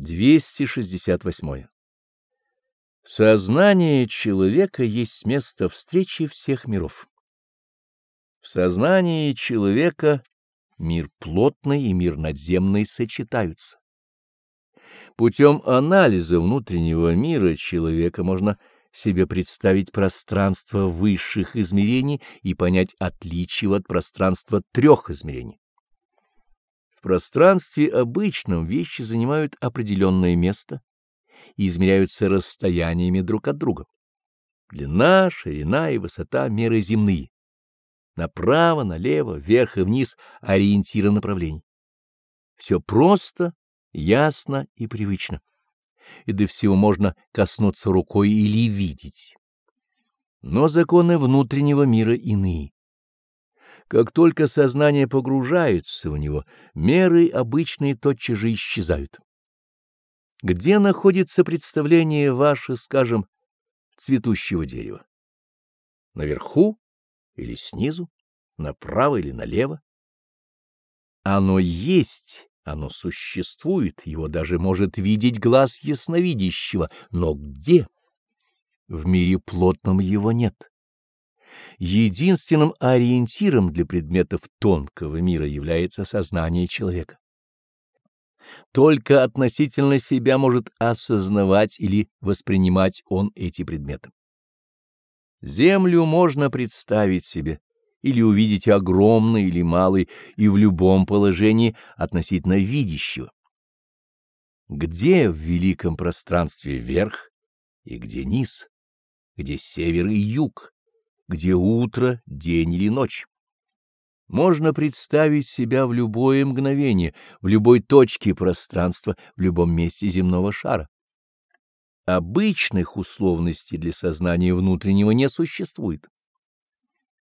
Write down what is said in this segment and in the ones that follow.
268. Сознание человека есть место встречи всех миров. В сознании человека мир плотный и мир надземный сочетаются. Путем анализа внутреннего мира человека можно себе представить пространство высших измерений и понять отличие от пространства трех измерений. В пространстве обычном вещи занимают определенное место и измеряются расстояниями друг от друга. Длина, ширина и высота — меры земные. Направо, налево, вверх и вниз — ориентиры направлений. Все просто, ясно и привычно. И до всего можно коснуться рукой или видеть. Но законы внутреннего мира иные. Как только сознание погружается в него, меры обычные тотчас же исчезают. Где находится представление ваше, скажем, цветущего дерева? Наверху или снизу? Направо или налево? Оно есть, оно существует, его даже может видеть глаз ясновидящего, но где? В мире плотном его нет. Единственным ориентиром для предметов тонкого мира является сознание человека. Только относительно себя может осознавать или воспринимать он эти предметы. Землю можно представить себе или увидеть огромной или малой и в любом положении относительно видящего. Где в великом пространстве верх и где низ, где север и юг, где утро, день или ночь. Можно представить себя в любое мгновение, в любой точке пространства, в любом месте земного шара. Обычных условностей для сознания внутреннего не существует.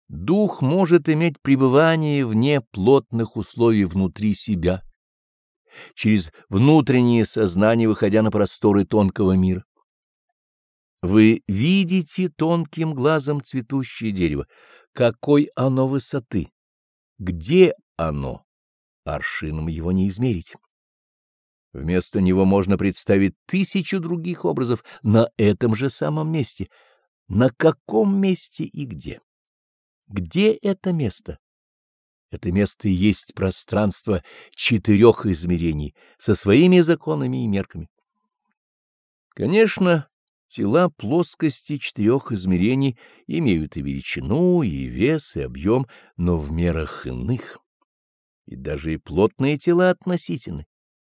Дух может иметь пребывание вне плотных условий внутри себя, через внутреннее сознание выходя на просторы тонкого мира. Вы видите тонким глазом цветущее дерево. Какой оно высоты? Где оно? Аршином его не измерить. Вместо него можно представить тысячу других образов на этом же самом месте. На каком месте и где? Где это место? Это место и есть пространство четырех измерений со своими законами и мерками. Конечно, Тела плоскости четырех измерений имеют и величину, и вес, и объем, но в мерах иных. И даже и плотные тела относительны.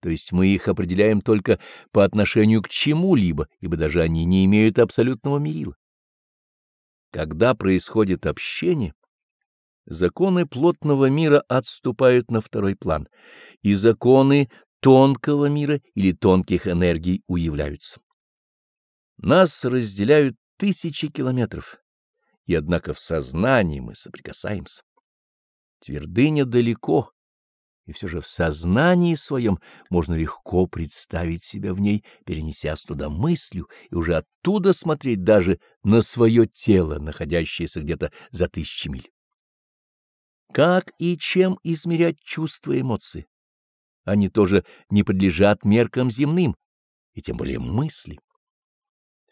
То есть мы их определяем только по отношению к чему-либо, ибо даже они не имеют абсолютного мерила. Когда происходит общение, законы плотного мира отступают на второй план, и законы тонкого мира или тонких энергий уявляются. Нас разделяют тысячи километров, и однако в сознании мы соприкасаемся. Твердыня далеко, и все же в сознании своем можно легко представить себя в ней, перенесясь туда мыслью, и уже оттуда смотреть даже на свое тело, находящееся где-то за тысячи миль. Как и чем измерять чувства и эмоции? Они тоже не подлежат меркам земным, и тем более мысли.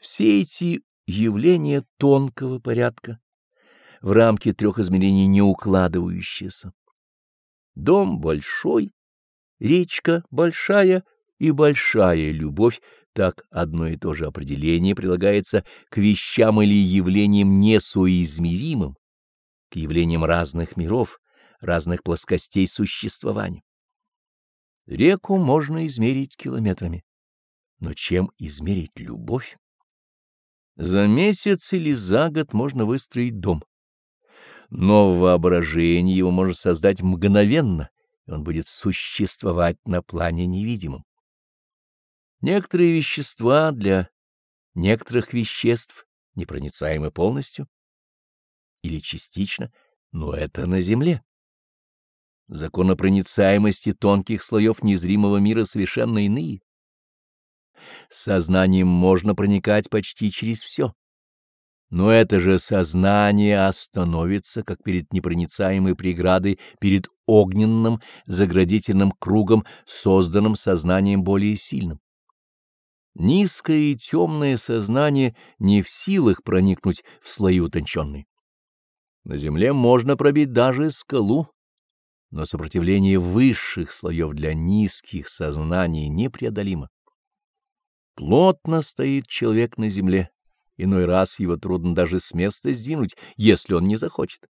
Все эти явления тонкого порядка, в рамки трех измерений не укладывающиеся. Дом большой, речка большая и большая любовь, так одно и то же определение прилагается к вещам или явлениям несоизмеримым, к явлениям разных миров, разных плоскостей существования. Реку можно измерить километрами, но чем измерить любовь? За месяц или за год можно выстроить дом. Но воображение его может создать мгновенно, и он будет существовать на плане невидимом. Некоторые вещества для некоторых веществ непроницаемы полностью или частично, но это на Земле. Законопроницаемости тонких слоев незримого мира совершенно иные. Сознанием можно проникать почти через все. Но это же сознание остановится, как перед непроницаемой преградой, перед огненным заградительным кругом, созданным сознанием более сильным. Низкое и темное сознание не в силах проникнуть в слои утонченные. На земле можно пробить даже скалу, но сопротивление высших слоев для низких сознаний непреодолимо. Плотно стоит человек на земле, иной раз его трудно даже с места сдвинуть, если он не захочет.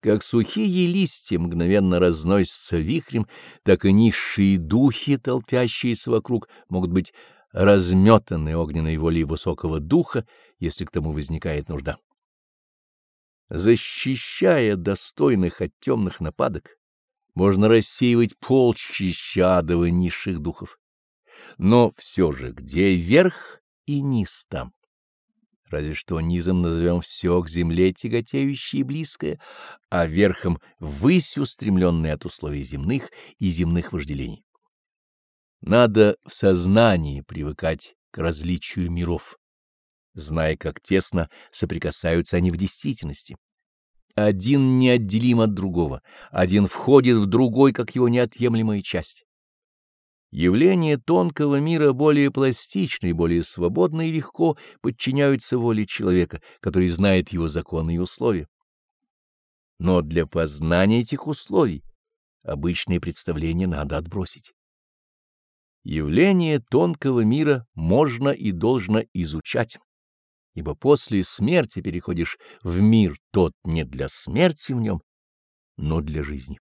Как сухие листья мгновенно разносятся вихрем, так и низшие духи, толпящиеся вокруг, могут быть разметаны огненной волей высокого духа, если к тому возникает нужда. Защищая достойных от темных нападок, можно рассеивать полчища адова низших духов. Но все же где верх и низ там? Разве что низом назовем все к земле тяготеющее и близкое, а верхом — высь устремленное от условий земных и земных вожделений. Надо в сознании привыкать к различию миров, зная, как тесно соприкасаются они в действительности. Один неотделим от другого, один входит в другой, как его неотъемлемая часть. Явления тонкого мира более пластичны, более свободно и легко подчиняются воле человека, который знает его законы и условия. Но для познания этих условий обычные представления надо отбросить. Явления тонкого мира можно и должно изучать, ибо после смерти переходишь в мир тот не для смерти в нем, но для жизни.